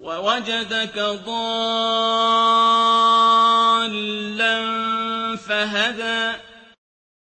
وَوَجَدَكَ ضَالًّا فَهَدَىٰ.